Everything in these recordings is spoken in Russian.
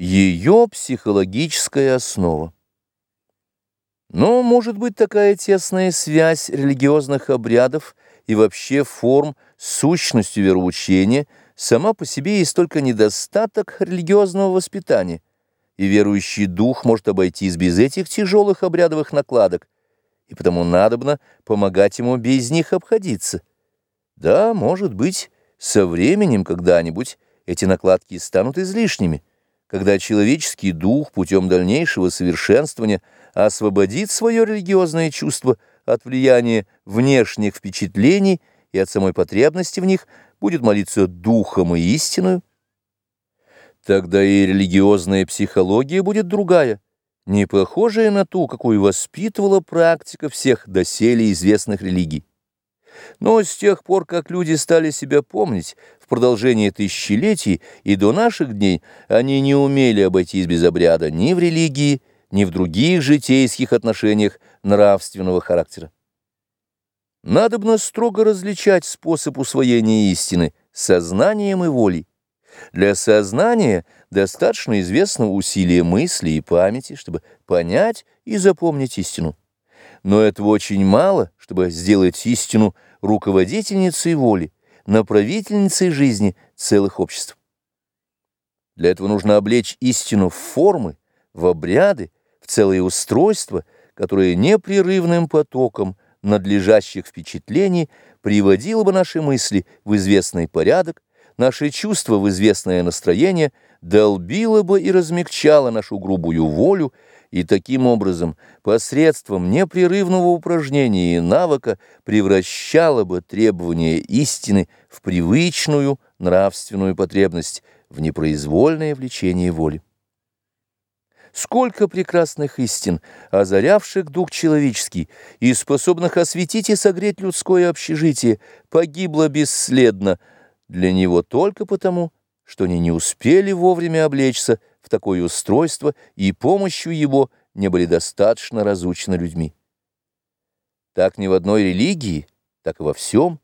Ее психологическая основа. Но может быть такая тесная связь религиозных обрядов и вообще форм с сущностью вероучения сама по себе есть только недостаток религиозного воспитания, и верующий дух может обойтись без этих тяжелых обрядовых накладок, и потому надобно помогать ему без них обходиться. Да, может быть, со временем когда-нибудь эти накладки станут излишними, когда человеческий дух путем дальнейшего совершенствования освободит свое религиозное чувство от влияния внешних впечатлений и от самой потребности в них, будет молиться духом и истиною, тогда и религиозная психология будет другая, не похожая на ту, какую воспитывала практика всех доселе известных религий. Но с тех пор, как люди стали себя помнить, в продолжение тысячелетий и до наших дней, они не умели обойтись без обряда ни в религии, ни в других житейских отношениях нравственного характера. Надобно строго различать способ усвоения истины сознанием и волей. Для сознания достаточно известного усилия мысли и памяти, чтобы понять и запомнить истину. Но этого очень мало, чтобы сделать истину руководительницей воли, направительницей жизни целых обществ. Для этого нужно облечь истину в формы, в обряды, в целые устройства, которые непрерывным потоком надлежащих впечатлений приводило бы наши мысли в известный порядок, наши чувства в известное настроение, долбило бы и размягчало нашу грубую волю, и таким образом посредством непрерывного упражнения и навыка превращало бы требование истины в привычную нравственную потребность, в непроизвольное влечение воли. Сколько прекрасных истин, озарявших дух человеческий и способных осветить и согреть людское общежитие, погибло бесследно для него только потому, что они не успели вовремя облечься в такое устройство и помощью его не были достаточно разучены людьми. Так ни в одной религии, так и во всем,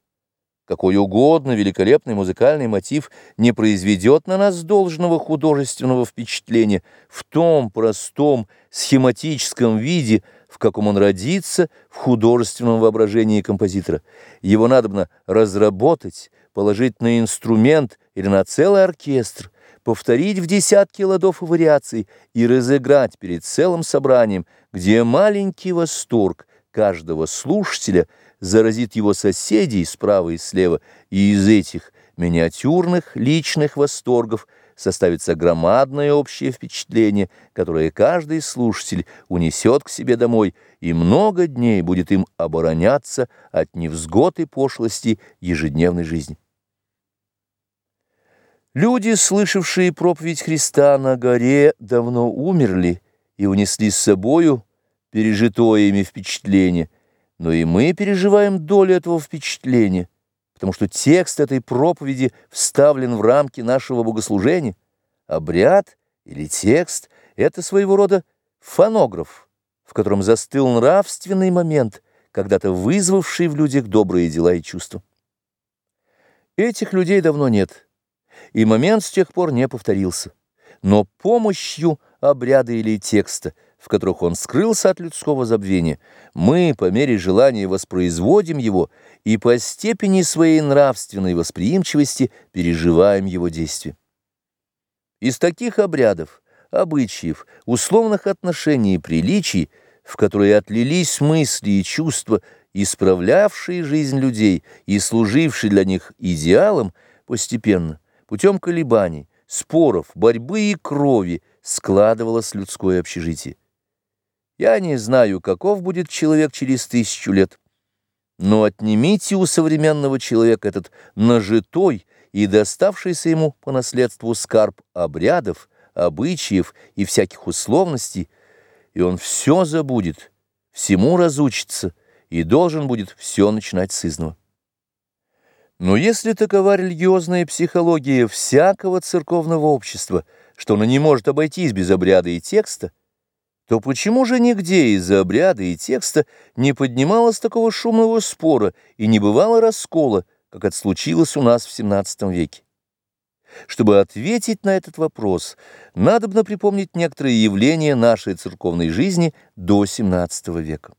какой угодно великолепный музыкальный мотив не произведет на нас должного художественного впечатления в том простом схематическом виде, в каком он родится в художественном воображении композитора. Его надобно разработать, положить на инструмент или на целый оркестр, повторить в десятки ладов и вариаций и разыграть перед целым собранием, где маленький восторг каждого слушателя заразит его соседей справа и слева, и из этих миниатюрных личных восторгов составится громадное общее впечатление, которое каждый слушатель унесет к себе домой и много дней будет им обороняться от невзгод и пошлости ежедневной жизни. Люди, слышавшие проповедь Христа на горе, давно умерли и унесли с собою пережитое ими впечатление, но и мы переживаем долю этого впечатления, потому что текст этой проповеди вставлен в рамки нашего богослужения. Обряд или текст — это своего рода фонограф, в котором застыл нравственный момент, когда-то вызвавший в людях добрые дела и чувства. Этих людей давно нет — и момент с тех пор не повторился. Но помощью обряда или текста, в которых он скрылся от людского забвения, мы по мере желания воспроизводим его и по степени своей нравственной восприимчивости переживаем его действие. Из таких обрядов, обычаев, условных отношений и приличий, в которые отлились мысли и чувства, исправлявшие жизнь людей и служившие для них идеалом, постепенно – путем колебаний, споров, борьбы и крови складывалось людское общежитие. Я не знаю, каков будет человек через тысячу лет, но отнимите у современного человека этот нажитой и доставшийся ему по наследству скарб обрядов, обычаев и всяких условностей, и он все забудет, всему разучится и должен будет все начинать с изного. Но если такова религиозная психология всякого церковного общества, что оно не может обойтись без обряда и текста, то почему же нигде из-за обряда и текста не поднималось такого шумного спора и не бывало раскола, как это случилось у нас в XVII веке? Чтобы ответить на этот вопрос, надобно припомнить некоторые явления нашей церковной жизни до XVII века.